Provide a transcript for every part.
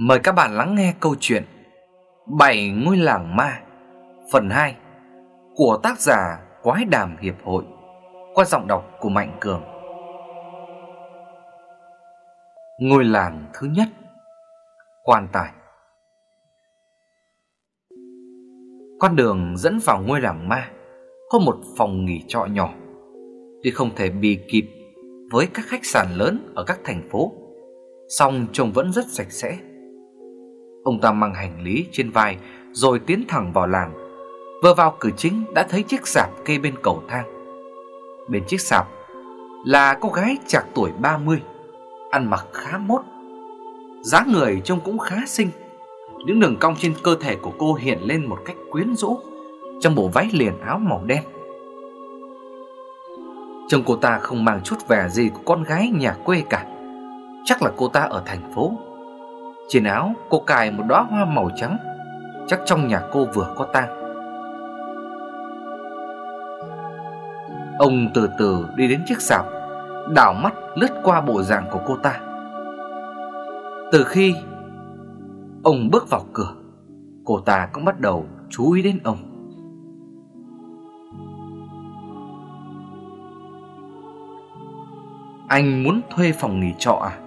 Mời các bạn lắng nghe câu chuyện Bảy ngôi làng ma, Phần 2 Của tác giả Quái Đàm Hiệp Hội, Qua giọng đọc của Mạnh Cường. Ngôi làng thứ nhất, Quan tài. Con đường dẫn vào ngôi làng ma, Có một phòng nghỉ trọ nhỏ, Tuy không thể bì kịp với các khách sạn lớn ở các thành phố, song trông vẫn rất sạch sẽ. Ông ta mang hành lý trên vai, Rồi tiến thẳng vào làng. Vừa vào cửa chính, đã thấy chiếc sạp kê bên cầu thang. Bên chiếc sạp Là cô gái chạc tuổi 30 Ăn mặc khá mốt. Dáng người trông cũng khá xinh. Những đường cong trên cơ thể của cô hiện lên một cách quyến rũ, Trong bộ váy liền áo màu đen. Trông cô ta không mang chút vẻ gì của con gái nhà quê cả. Chắc là cô ta ở thành phố trên áo cô cài một đóa hoa màu trắng, Chắc trong nhà cô vừa có tang. Ông từ từ đi đến chiếc sạp, Đảo mắt lướt qua bộ dạng của cô ta. Từ khi Ông bước vào cửa, Cô ta cũng bắt đầu chú ý đến ông. Anh muốn thuê phòng nghỉ trọ à?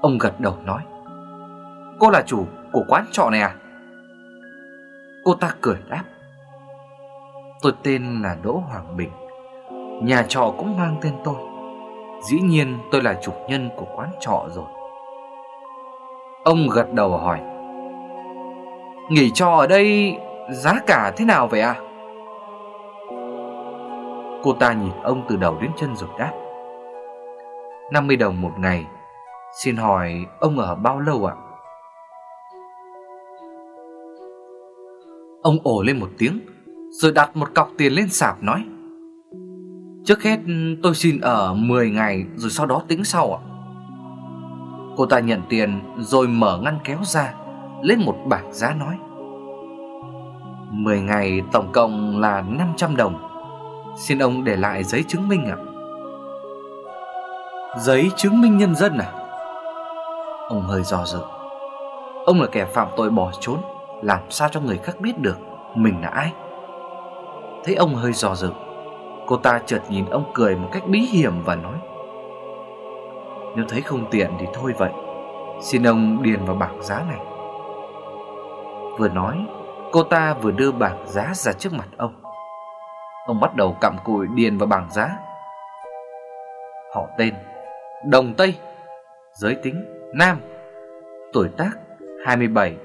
Ông gật đầu nói. Cô là chủ của quán trọ này à? Cô ta cười đáp. Tôi tên là Đỗ Hoàng Bình. Nhà trọ cũng mang tên tôi. Dĩ nhiên tôi là chủ nhân của quán trọ rồi. Ông gật đầu hỏi. Nghỉ trọ ở đây giá cả thế nào vậy à? Cô ta nhìn ông từ đầu đến chân rồi đáp. 50 đồng một ngày. Xin hỏi ông ở bao lâu ạ? Ông ồ lên một tiếng Rồi đặt một cọc tiền lên sạp nói Trước hết tôi xin ở 10 ngày Rồi sau đó tính sau ạ. Cô ta nhận tiền Rồi mở ngăn kéo ra Lên một bảng giá nói 10 ngày tổng cộng là 500 đồng. Xin ông để lại giấy chứng minh ạ. Giấy chứng minh nhân dân à? Ông hơi do dự. Ông là kẻ phạm tội bỏ trốn làm sao cho người khác biết được Mình là ai. Thấy ông hơi do dự, Cô ta chợt nhìn ông cười một cách bí hiểm và nói, Nếu thấy không tiện thì thôi vậy, Xin ông điền vào bảng giá này. Vừa nói, Cô ta vừa đưa bảng giá ra trước mặt ông. Ông bắt đầu cặm cụi điền vào bảng giá. Họ tên Đồng Tây, Giới tính Nam, Tuổi tác 27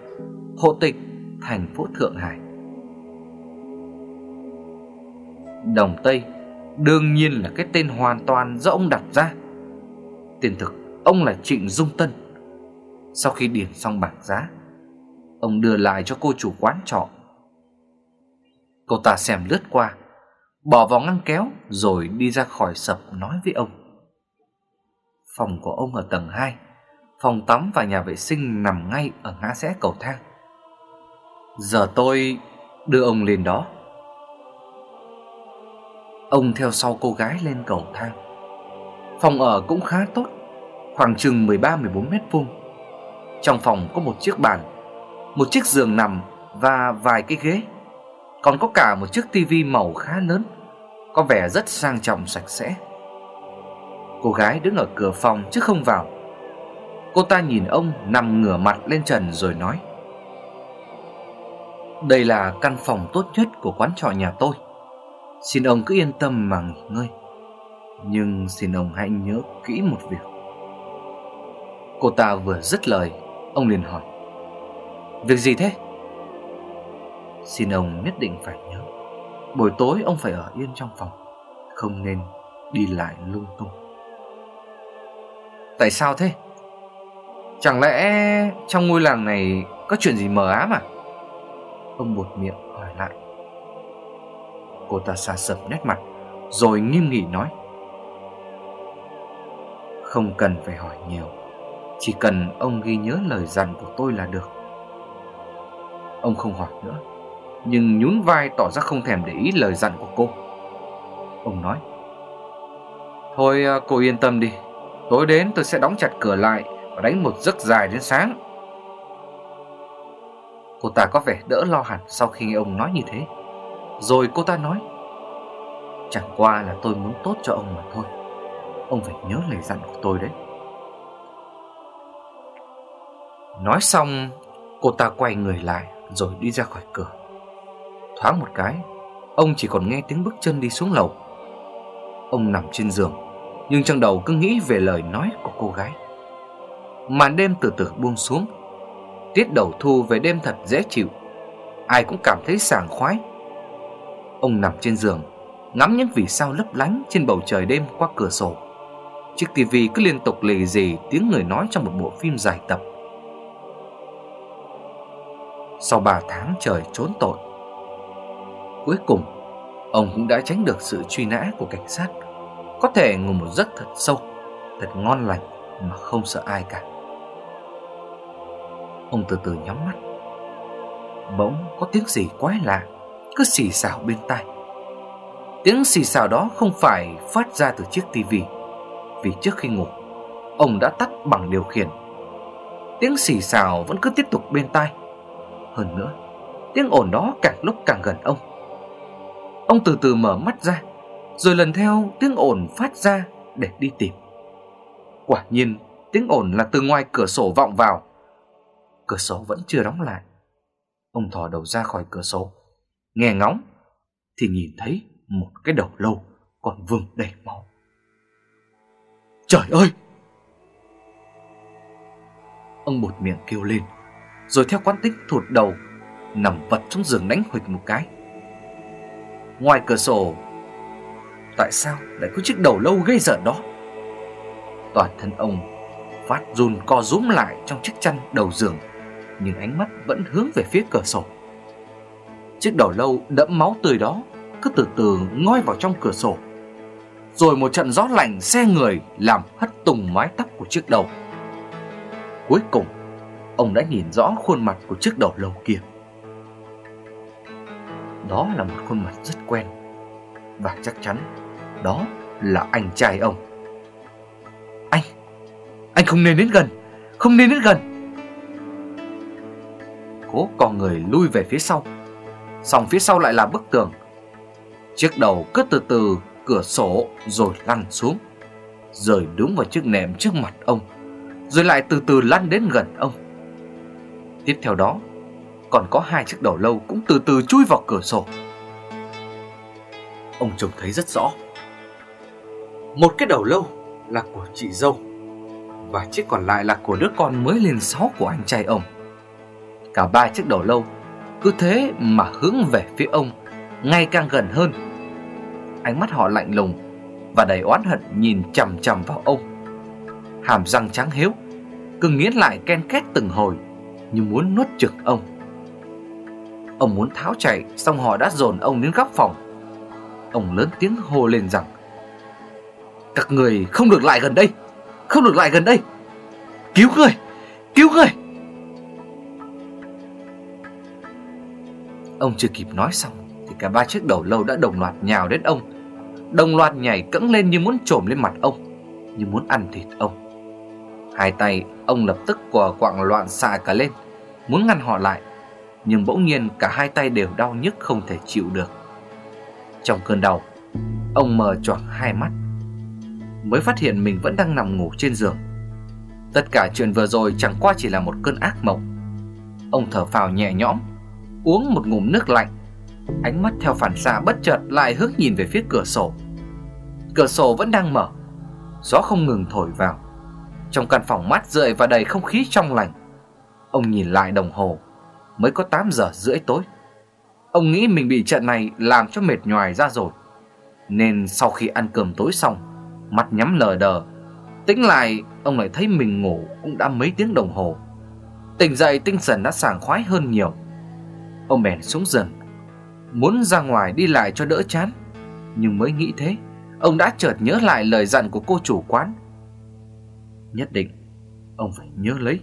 Hộ tịch thành phố Thượng Hải. Đồng Tây Đương nhiên là cái tên hoàn toàn do ông đặt ra. Tiền thực, Ông là Trịnh Dung Tân. Sau khi điền xong bảng giá, Ông đưa lại cho cô chủ quán trọ. Cô ta xem lướt qua, Bỏ vào ngăn kéo Rồi đi ra khỏi sập nói với ông. Phòng của ông ở tầng 2 Phòng tắm và nhà vệ sinh nằm ngay ở ngã rẽ cầu thang. Giờ tôi đưa ông lên đó. Ông theo sau cô gái lên cầu thang. Phòng ở cũng khá tốt, Khoảng chừng 13-14 mét vuông. Trong phòng có một chiếc bàn, Một chiếc giường nằm Và vài cái ghế. Còn có cả một chiếc tivi màu khá lớn, Có vẻ rất sang trọng, sạch sẽ. Cô gái đứng ở cửa phòng chứ không vào. Cô ta nhìn ông nằm ngửa mặt lên trần rồi nói đây là căn phòng tốt nhất của quán trọ nhà tôi Xin ông cứ yên tâm mà nghỉ ngơi Nhưng xin ông hãy nhớ kỹ một việc Cô ta vừa dứt lời, Ông liền hỏi Việc gì thế? Xin ông nhất định phải nhớ Buổi tối ông phải ở yên trong phòng, Không nên đi lại lung tung Tại sao thế? Chẳng lẽ trong ngôi làng này có chuyện gì mờ ám à? Ông buột miệng hỏi lại. Cô ta xa sầm nét mặt, rồi nghiêm nghị nói. Không cần phải hỏi nhiều, chỉ cần ông ghi nhớ lời dặn của tôi là được. Ông không hỏi nữa, nhưng nhún vai tỏ ra không thèm để ý lời dặn của cô. Ông nói, Thôi à, cô yên tâm đi, tối đến tôi sẽ đóng chặt cửa lại và đánh một giấc dài đến sáng. Cô ta có vẻ đỡ lo hẳn sau khi nghe ông nói như thế. Rồi cô ta nói, chẳng qua là tôi muốn tốt cho ông mà thôi. Ông phải nhớ lời dặn của tôi đấy. Nói xong, cô ta quay người lại rồi đi ra khỏi cửa. Thoáng một cái, ông chỉ còn nghe tiếng bước chân đi xuống lầu. Ông nằm trên giường, nhưng trong đầu cứ nghĩ về lời nói của cô gái. Màn đêm từ từ buông xuống, tiết đầu thu về đêm thật dễ chịu. Ai cũng cảm thấy sảng khoái. Ông nằm trên giường, ngắm những vì sao lấp lánh trên bầu trời đêm qua cửa sổ. Chiếc tivi cứ liên tục lì dì tiếng người nói trong một bộ phim dài tập. Sau 3 tháng trời trốn tội Cuối cùng Ông cũng đã tránh được sự truy nã của cảnh sát Có thể ngủ một giấc thật sâu Thật ngon lành Mà không sợ ai cả Ông từ từ nhắm mắt. Bỗng có tiếng gì quái lạ, Cứ xì xào bên tai. Tiếng xì xào đó không phải phát ra từ chiếc tivi, Vì trước khi ngủ, Ông đã tắt bằng điều khiển. Tiếng xì xào vẫn cứ tiếp tục bên tai. Hơn nữa, Tiếng ồn đó càng lúc càng gần ông. Ông từ từ mở mắt ra, Rồi lần theo tiếng ồn phát ra để đi tìm. Quả nhiên, tiếng ồn là từ ngoài cửa sổ vọng vào. Cửa sổ vẫn chưa đóng lại. Ông thò đầu ra khỏi cửa sổ, Nghe ngóng Thì nhìn thấy một cái đầu lâu Còn vương đầy máu. Trời ơi! Ông bụt miệng kêu lên, rồi theo quán tích thụt đầu, Nằm vật trong giường đánh huỵch một cái. Ngoài cửa sổ, Tại sao lại có chiếc đầu lâu gây rợn đó? Toàn thân ông Phát run co rúm lại trong chiếc chăn đầu giường. Nhưng ánh mắt vẫn hướng về phía cửa sổ Chiếc đầu lâu đẫm máu tươi đó Cứ từ từ ngoi vào trong cửa sổ Rồi một trận gió lạnh xe người Làm hất tung mái tóc của chiếc đầu Cuối cùng ông đã nhìn rõ khuôn mặt của chiếc đầu lâu kia. Đó là một khuôn mặt rất quen và chắc chắn đó là anh trai ông. Anh, anh không nên đến gần, không nên đến gần. Cố con người lui về phía sau, xong phía sau lại là bức tường. Chiếc đầu cứ từ từ cửa sổ rồi lăn xuống, Rời đúng vào chiếc nệm trước mặt ông, rồi lại từ từ lăn đến gần ông. Tiếp theo đó Còn có hai chiếc đầu lâu cũng từ từ chui vào cửa sổ Ông trông thấy rất rõ Một cái đầu lâu là của chị dâu Và chiếc còn lại là của đứa con mới lên sáu của anh trai ông Cả ba chiếc đầu lâu cứ thế mà hướng về phía ông Ngày càng gần hơn Ánh mắt họ lạnh lùng Và đầy oán hận nhìn chằm chằm vào ông Hàm răng trắng hiếu Cứ nghiến lại ken két từng hồi như muốn nuốt chực ông. Ông muốn tháo chạy, xong họ đã dồn ông đến góc phòng. Ông lớn tiếng hô lên rằng Các người không được lại gần đây, không được lại gần đây. Cứu người, cứu người. Ông chưa kịp nói xong thì cả ba chiếc đầu lâu đã đồng loạt nhào đến ông. Đồng loạt nhảy cẫng lên như muốn trồm lên mặt ông, như muốn ăn thịt ông. Hai tay ông lập tức quả quạng loạn xạ cả lên Muốn ngăn họ lại Nhưng bỗng nhiên cả hai tay đều đau nhức không thể chịu được Trong cơn đau Ông mở choàng hai mắt Mới phát hiện mình vẫn đang nằm ngủ trên giường Tất cả chuyện vừa rồi chẳng qua chỉ là một cơn ác mộng Ông thở phào nhẹ nhõm Uống một ngụm nước lạnh. Ánh mắt theo phản xạ bất chợt lại hướng nhìn về phía cửa sổ. Cửa sổ vẫn đang mở. Gió không ngừng thổi vào. Trong căn phòng mát rượi và đầy không khí trong lành, Ông nhìn lại đồng hồ. Mới có 8 giờ rưỡi tối. Ông nghĩ mình bị trận này làm cho mệt nhoài ra rồi. Nên sau khi ăn cơm tối xong, Mắt nhắm lờ đờ. Tính lại, ông lại thấy mình ngủ cũng đã mấy tiếng đồng hồ. Tỉnh dậy, tinh thần đã sảng khoái hơn nhiều. Ông bèn xuống giường. Muốn ra ngoài đi lại cho đỡ chán. Nhưng mới nghĩ thế, Ông đã chợt nhớ lại lời dặn của cô chủ quán. Nhất định, Ông phải nhớ lấy.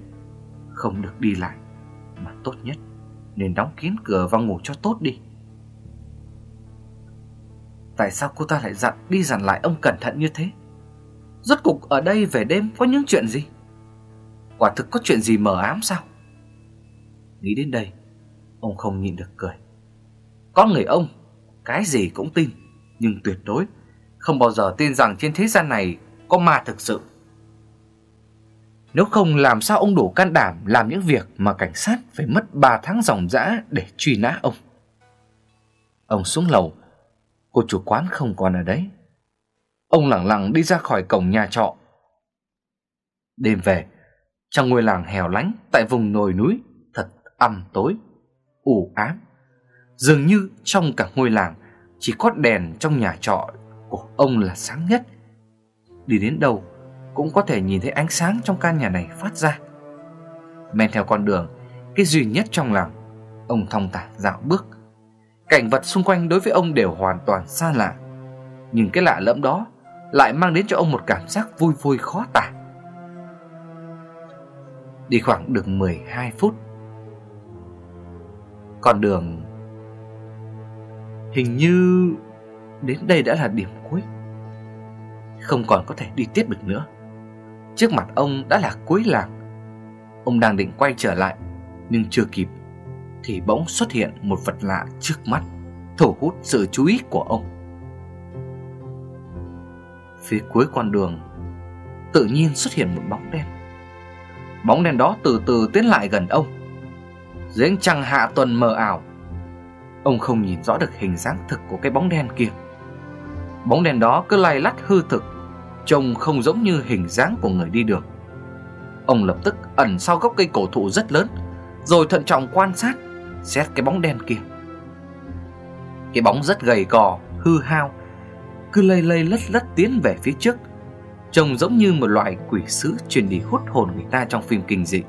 Không được đi lại Mà tốt nhất Nên đóng kín cửa và ngủ cho tốt đi. Tại sao cô ta lại dặn đi dặn lại ông cẩn thận như thế? Rốt cục ở đây về đêm có những chuyện gì? Quả thực có chuyện gì mờ ám sao? Nghĩ đến đây Ông không nhịn được cười. Có người ông, Cái gì cũng tin, Nhưng tuyệt đối Không bao giờ tin rằng trên thế gian này Có ma thực sự. Nếu không làm sao ông đủ can đảm Làm những việc mà cảnh sát Phải mất 3 tháng dòng dã để truy nã ông? Ông xuống lầu, Cô chủ quán không còn ở đấy. Ông lặng lặng đi ra khỏi cổng nhà trọ. Đêm về, Trong ngôi làng hẻo lánh Tại vùng đồi núi, Thật âm tối u ám. Dường như trong cả ngôi làng, Chỉ có đèn trong nhà trọ Của ông là sáng nhất. Đi đến đâu Cũng có thể nhìn thấy ánh sáng trong căn nhà này phát ra. Men theo con đường, Cái duy nhất trong làng, Ông thong thả dạo bước. Cảnh vật xung quanh đối với ông đều hoàn toàn xa lạ, Nhưng cái lạ lẫm đó Lại mang đến cho ông một cảm giác vui vui khó tả. Đi khoảng được 12 phút con đường. Hình như Đến đây đã là điểm cuối. Không còn có thể đi tiếp được nữa. Trước mặt ông đã là cuối làng. Ông đang định quay trở lại, Nhưng chưa kịp, Thì bỗng xuất hiện một vật lạ trước mắt, Thu hút sự chú ý của ông. Phía cuối con đường, Tự nhiên xuất hiện một bóng đen. Bóng đen đó từ từ tiến lại gần ông. Dưới ánh trăng hạ tuần mờ ảo. Ông không nhìn rõ được hình dáng thực của cái bóng đen kia. Bóng đèn đó cứ lay lắt hư thực Trông không giống như hình dáng của người đi đường. Ông lập tức ẩn sau gốc cây cổ thụ rất lớn Rồi thận trọng quan sát Xét cái bóng đen kia. Cái bóng rất gầy gò, hư hao Cứ lây lây lất lất tiến về phía trước Trông giống như một loại quỷ sứ truyền đi hút hồn người ta trong phim kinh dị.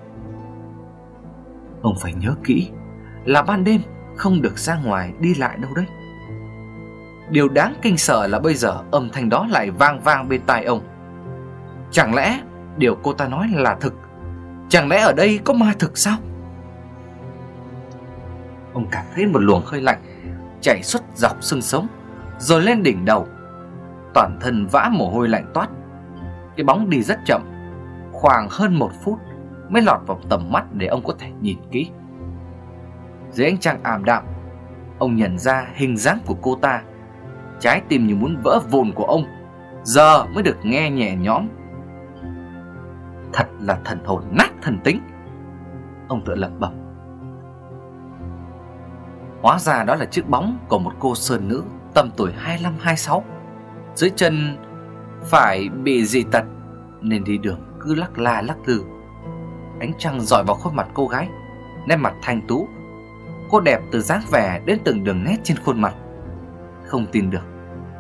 Ông phải nhớ kỹ Là ban đêm không được ra ngoài đi lại đâu đấy. Điều đáng kinh sợ là bây giờ âm thanh đó lại vang vang bên tai ông. Chẳng lẽ điều cô ta nói là thực? Chẳng lẽ ở đây có ma thực sao? Ông cảm thấy một luồng hơi lạnh Chảy xuất dọc xương sống, Rồi lên đỉnh đầu. Toàn thân vã mồ hôi lạnh toát. Cái bóng đi rất chậm, Khoảng hơn một phút Mới lọt vào tầm mắt để ông có thể nhìn kỹ. Dưới ánh trăng ảm đạm, Ông nhận ra hình dáng của cô ta. Trái tim như muốn vỡ vụn của ông, Giờ mới được nghe nhẹ nhõm. Thật là thần hồn nát thần tính. Ông tự lẩm bẩm. Hóa ra đó là chiếc bóng của một cô sơn nữ Tầm tuổi 25-26 Dưới chân phải bị dị tật, Nên đi đường cứ lắc la lắc lư. Ánh trăng dọi vào khuôn mặt cô gái, Nét mặt thanh tú. Cô đẹp từ dáng vẻ đến từng đường nét trên khuôn mặt. Không tin được,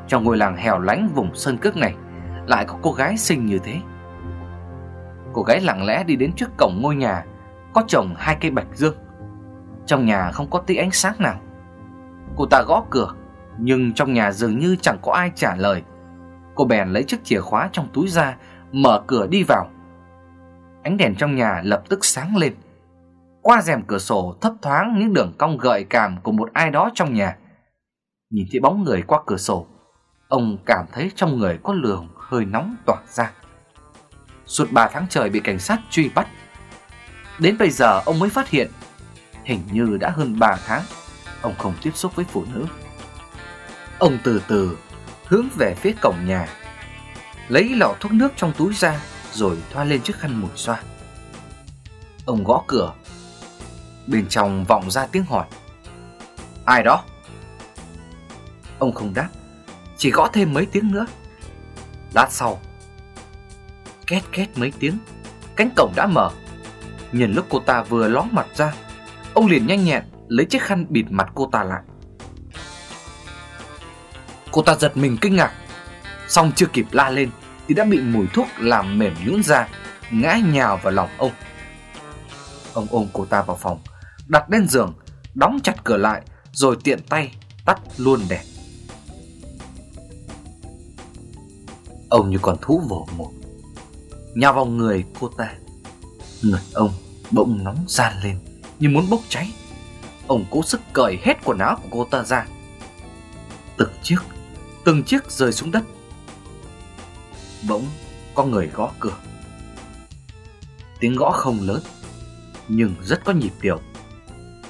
Trong ngôi làng hẻo lánh vùng sơn cước này, Lại có cô gái xinh như thế. Cô gái lặng lẽ đi đến trước cổng ngôi nhà, Có trồng hai cây bạch dương. Trong nhà không có tí ánh sáng nào. Cô ta gõ cửa, Nhưng trong nhà dường như chẳng có ai trả lời. Cô bèn lấy chiếc chìa khóa trong túi ra, Mở cửa đi vào. Ánh đèn trong nhà lập tức sáng lên. Qua rèm cửa sổ thấp thoáng những đường cong gợi cảm của một ai đó trong nhà. Nhìn thấy bóng người qua cửa sổ, Ông cảm thấy trong người có lường hơi nóng tỏa ra. Suốt 3 tháng trời bị cảnh sát truy bắt, Đến bây giờ ông mới phát hiện Hình như đã hơn 3 tháng Ông không tiếp xúc với phụ nữ. Ông từ từ hướng về phía cổng nhà, lấy lọ thuốc nước trong túi ra rồi thoa lên chiếc khăn mùi xoa. Ông gõ cửa. Bên trong vọng ra tiếng hỏi. Ai đó? Ông không đáp, chỉ gõ thêm mấy tiếng nữa. Lát sau, két két mấy tiếng, cánh cổng đã mở. Nhìn lúc cô ta vừa ló mặt ra, ông liền nhanh nhẹn lấy chiếc khăn bịt mặt cô ta lại. Cô ta giật mình kinh ngạc Xong chưa kịp la lên. Thì đã bị mùi thuốc làm mềm nhũn ra, Ngã nhào vào lòng ông. Ông ôm cô ta vào phòng, Đặt lên giường, Đóng chặt cửa lại, Rồi tiện tay tắt luôn đèn. Ông như con thú vồ một. Nhào vào người cô ta. Người ông bỗng nóng gian lên, Như muốn bốc cháy. Ông cố sức cởi hết quần áo của cô ta ra. Từng chiếc từng chiếc rơi xuống đất. Bỗng có người gõ cửa. tiếng gõ không lớn, Nhưng rất có nhịp điệu.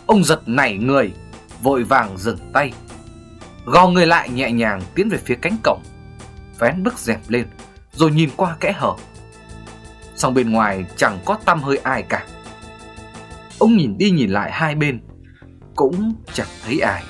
Ông giật nảy người, Vội vàng dừng tay, Gò người lại nhẹ nhàng tiến về phía cánh cổng, Vén bức dẹp lên, Rồi nhìn qua kẽ hở. Song bên ngoài chẳng có tăm hơi ai cả. Ông nhìn đi nhìn lại hai bên, Cũng chẳng thấy ai.